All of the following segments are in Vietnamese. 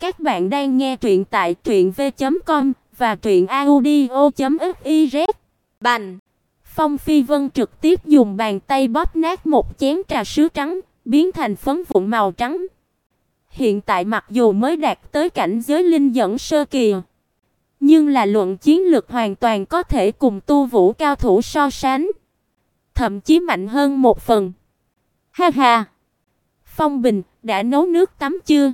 Các bạn đang nghe truyện tại truyệnv.com và truyệnaudio.fiz. Bành. Phong Phi Vân trực tiếp dùng bàn tay bóp nát một chén trà sứ trắng, biến thành phấn vụn màu trắng. Hiện tại mặc dù mới đạt tới cảnh giới linh dẫn sơ kỳ, nhưng là luận chiến lực hoàn toàn có thể cùng tu vũ cao thủ so sánh, thậm chí mạnh hơn một phần. Ha ha. Phong Bình, đã nấu nước tắm chưa?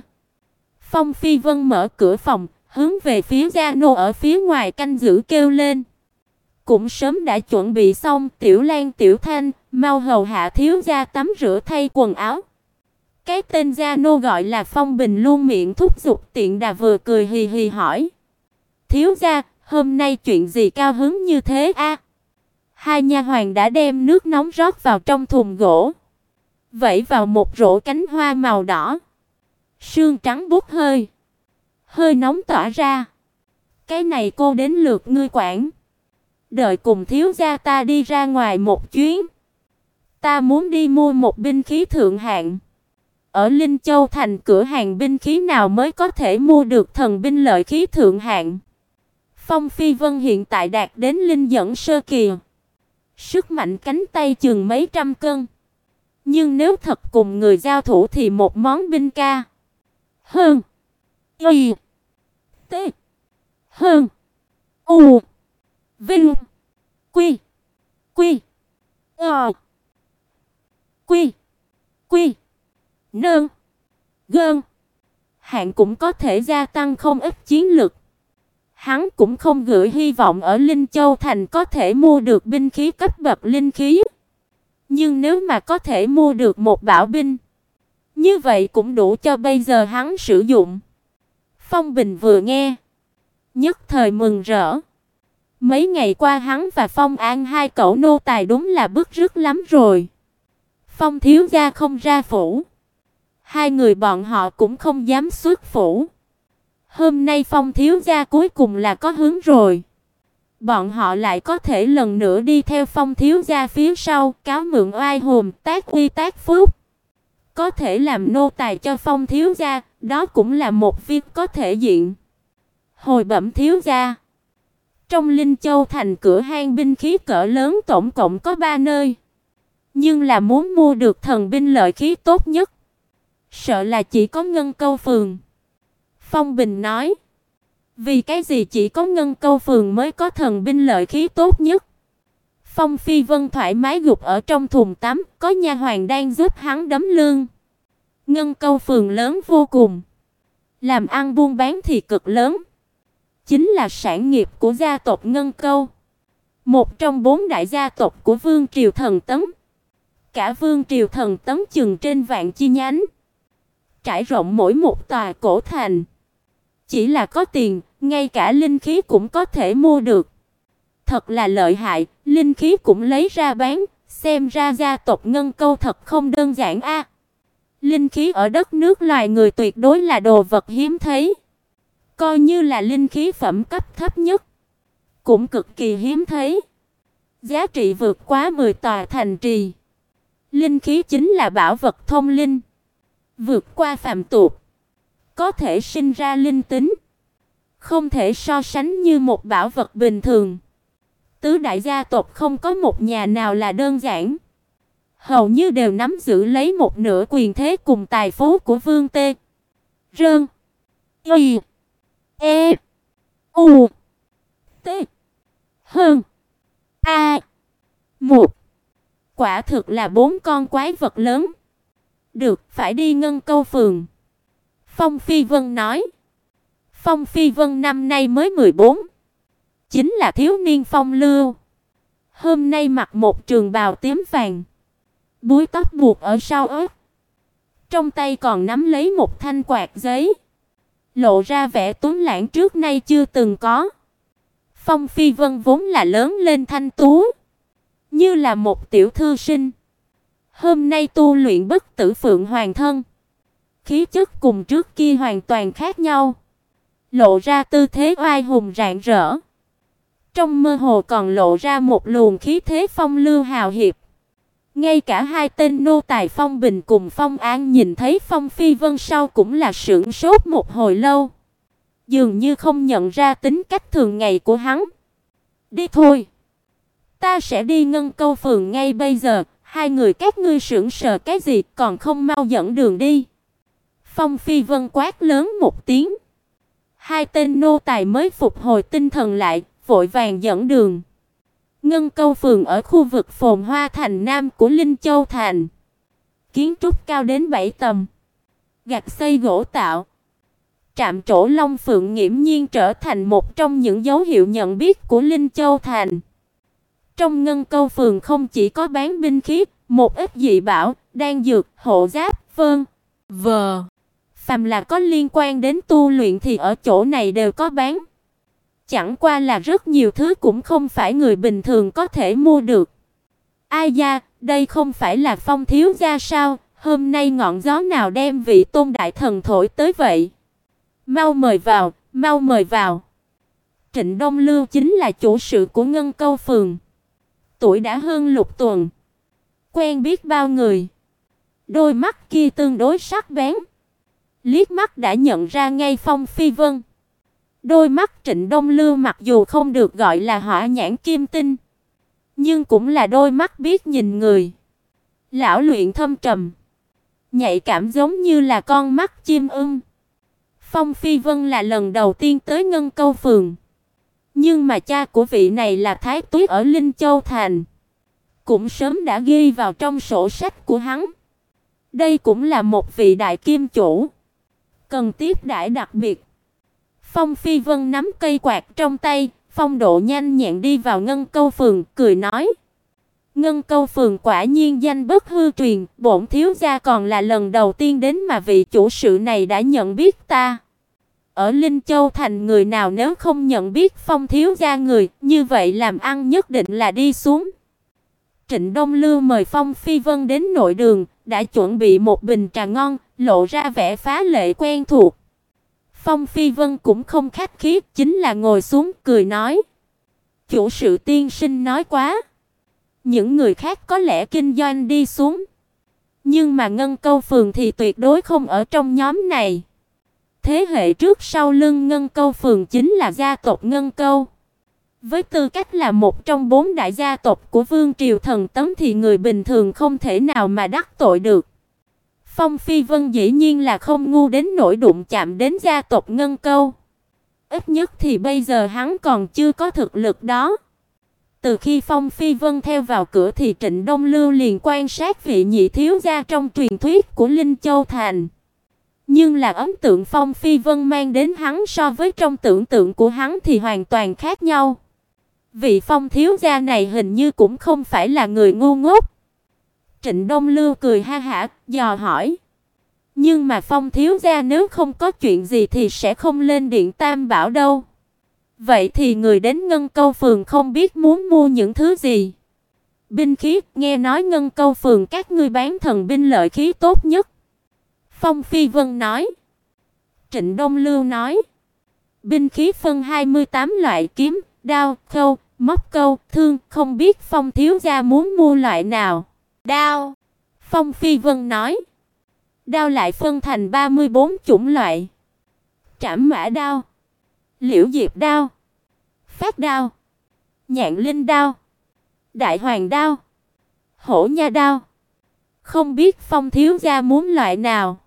Phong Phi Vân mở cửa phòng, hướng về phía Gia Nô ở phía ngoài canh giữ kêu lên. Cũng sớm đã chuẩn bị xong, Tiểu Lan Tiểu Thanh, mau hầu hạ thiếu gia tắm rửa thay quần áo. Cái tên Gia Nô gọi là Phong Bình luôn miệng thúc giục tiện đà vừa cười hì hì hỏi. Thiếu gia, hôm nay chuyện gì cao hứng như thế a? Hai nha hoàn đã đem nước nóng rót vào trong thùng gỗ, vẩy vào một rổ cánh hoa màu đỏ. Sương trắng bút hơi, hơi nóng tỏa ra. Cái này cô đến lượt ngươi quản. Đợi cùng thiếu gia ta đi ra ngoài một chuyến. Ta muốn đi mua một binh khí thượng hạng. Ở Linh Châu thành cửa hàng binh khí nào mới có thể mua được thần binh lợi khí thượng hạng? Phong Phi Vân hiện tại đạt đến linh dẫn sơ kỳ. Sức mạnh cánh tay chừng mấy trăm cân. Nhưng nếu thật cùng người giao thủ thì một món binh ca hơn y. T. Hơn u. Vinh. Quy. Quy. Ờ. Quy. Quy. Nương. Gơn. Hạng cũng có thể gia tăng không ít chiến lực. Hắn cũng không gửi hy vọng ở Linh Châu thành có thể mua được binh khí cấp bậc linh khí. Nhưng nếu mà có thể mua được một bảo binh, như vậy cũng đủ cho bây giờ hắn sử dụng. Phong Bình vừa nghe, nhất thời mừng rỡ. Mấy ngày qua hắn và Phong An hai cậu nô tài đúng là bức rứt lắm rồi. Phong thiếu gia không ra phủ, hai người bọn họ cũng không dám xuất phủ. Hôm nay Phong thiếu gia cuối cùng là có hướng rồi. Bọn họ lại có thể lần nữa đi theo Phong thiếu gia phía sau, cáo mượn oai hùng, tác uy tác phúc. Có thể làm nô tài cho Phong thiếu gia, đó cũng là một việc có thể diện. Hồi bẩm thiếu gia, trong Linh Châu thành cửa hang binh khí cỡ lớn tổng cộng có 3 nơi. Nhưng là muốn mua được thần binh lợi khí tốt nhất, sợ là chỉ có Ngân Câu phường. Phong Bình nói, vì cái gì chỉ có Ngân Câu phường mới có thần binh lợi khí tốt nhất? Phong Phi Vân thoải mái gục ở trong thùng tắm, có nha hoàn đang giúp hắn đấm lưng. Ngân Câu phường lớn vô cùng, làm ăn buôn bán thì cực lớn, chính là sản nghiệp của gia tộc Ngân Câu, một trong bốn đại gia tộc của Vương triều Thần Tấm. Cả Vương triều Thần Tấm chừng trên vạn chi nhánh, trải rộng mỗi một tòa cổ thành. Chỉ là có tiền, ngay cả linh khí cũng có thể mua được. Thật là lợi hại, linh khí cũng lấy ra bán, xem ra gia tộc Ngân Câu thật không đơn giản a. Linh khí ở đất nước loài người tuyệt đối là đồ vật hiếm thấy. Coi như là linh khí phẩm cấp thấp nhất, cũng cực kỳ hiếm thấy. Giá trị vượt quá 10 tòa thành trì. Linh khí chính là bảo vật thông linh, vượt qua phàm tục, có thể sinh ra linh tính, không thể so sánh như một bảo vật bình thường. Tứ đại gia tộc không có một nhà nào là đơn giản, hầu như đều nắm giữ lấy một nửa quyền thế cùng tài phú của Vương Tê. Rơn, Y, E, U, T, Hơn, A, một. Quả thực là bốn con quái vật lớn. Được, phải đi ngân câu phường. Phong Phi Vân nói. Phong Phi Vân năm nay mới 14, chính là thiếu niên phong lưu. Hôm nay mặc một trường bào tím vàng, búi tóc buộc ở sau ớt. Trong tay còn nắm lấy một thanh quạt giấy, lộ ra vẻ tuấn lãng trước nay chưa từng có. Phong Phi Vân vốn là lớn lên thanh tú, như là một tiểu thư sinh. Hôm nay tu luyện bất tử phượng hoàng thân, khí chất cùng trước kia hoàn toàn khác nhau lộ ra tư thế oai hùng rạng rỡ. Trong mơ hồ còn lộ ra một luồng khí thế phong lưu hào hiệp. Ngay cả hai tên nô tài Phong Bình cùng Phong An nhìn thấy Phong Phi Vân sau cũng là sững sốt một hồi lâu, dường như không nhận ra tính cách thường ngày của hắn. "Đi thôi, ta sẽ đi ngân câu phường ngay bây giờ." Hai người các ngươi sững sờ cái gì, còn không mau dẫn đường đi. Phong Phi Vân quát lớn một tiếng. Hai tên nô tài mới phục hồi tinh thần lại, vội vàng dẫn đường. Ngân Câu phường ở khu vực Phồn Hoa thành Nam của Linh Châu thành. Kiến trúc cao đến 7 tầng, gạch xây gỗ tạo. Trạm trổ Long Phượng nghiễm nhiên trở thành một trong những dấu hiệu nhận biết của Linh Châu thành. Trong Ngân Câu phường không chỉ có bán binh khí, một ít dị bảo, đan dược, hộ giáp, vân, vờ. Phàm là có liên quan đến tu luyện thì ở chỗ này đều có bán. Chẳng qua là rất nhiều thứ cũng không phải người bình thường có thể mua được. Ai da, đây không phải là Phong thiếu gia sao? Hôm nay ngọn gió nào đem vị tôn đại thần thổi tới vậy? Mau mời vào, mau mời vào. Trịnh Đông Lưu chính là chủ sự của Ngân Câu phường. Tuổi đã hơn lục tuần, quen biết bao người. Đôi mắt kia tương đối sắc bén, liếc mắt đã nhận ra ngay Phong Phi Vân. Đôi mắt Trịnh Đông Lưu mặc dù không được gọi là hỏa nhãn kim tinh, nhưng cũng là đôi mắt biết nhìn người. Lão luyện thâm trầm, nhạy cảm giống như là con mắt chim ưng. Phong Phi Vân là lần đầu tiên tới Ngân Câu phường, nhưng mà cha của vị này là thái tuế ở Linh Châu thành, cũng sớm đã ghi vào trong sổ sách của hắn. Đây cũng là một vị đại kim chủ, cần tiếp đãi đặc biệt. Phong Phi Vân nắm cây quạt trong tay, phong độ nhanh nhẹn đi vào Ngân Câu phường, cười nói: "Ngân Câu phường quả nhiên danh bất hư truyền, bổn thiếu gia còn là lần đầu tiên đến mà vị chủ sự này đã nhận biết ta." Ở Linh Châu thành người nào nếu không nhận biết Phong thiếu gia người, như vậy làm ăn nhất định là đi xuống. Trịnh Đông Lưu mời Phong Phi Vân đến nội đường, đã chuẩn bị một bình trà ngon, lộ ra vẻ phá lệ quen thuộc. Phong Phi Vân cũng không khách khí, chính là ngồi xuống cười nói: "Chủ sự tiên sinh nói quá, những người khác có lẽ kinh doanh đi xuống, nhưng mà Ngân Câu phường thì tuyệt đối không ở trong nhóm này." Thế hệ trước sau lưng Ngân Câu phường chính là gia tộc Ngân Câu. Với tư cách là một trong bốn đại gia tộc của Vương triều thần tấm thì người bình thường không thể nào mà đắc tội được. Phong Phi Vân dĩ nhiên là không ngu đến nỗi đụng chạm đến gia tộc Ngân Câu. Ít nhất thì bây giờ hắn còn chưa có thực lực đó. Từ khi Phong Phi Vân theo vào cửa thì Trịnh Đông Lưu liền quan sát vị nhị thiếu gia trong truyền thuyết của Linh Châu Thành. Nhưng là ấn tượng Phong Phi Vân mang đến hắn so với trong tưởng tượng của hắn thì hoàn toàn khác nhau. Vị Phong thiếu gia này hình như cũng không phải là người ngu ngốc. Trịnh Đông Lưu cười ha hả, dò hỏi: "Nhưng mà Phong thiếu gia nếu không có chuyện gì thì sẽ không lên điện Tam Bảo đâu. Vậy thì người đến Ngân Câu phường không biết muốn mua những thứ gì?" Binh khí, nghe nói Ngân Câu phường các ngươi bán thần binh lợi khí tốt nhất. Phong Phi Vân nói. Trịnh Đông Lưu nói. Binh khí phân 28 loại kiếm, đao, khâu, móc câu, thương, không biết Phong thiếu gia muốn mua loại nào. Đao. Phong Phi Vân nói. Đao lại phân thành 34 chủng loại. Trảm mã đao, Liễu diệp đao, Phát đao, Nhạn linh đao, Đại hoàng đao, Hổ nha đao. Không biết Phong thiếu gia muốn loại nào.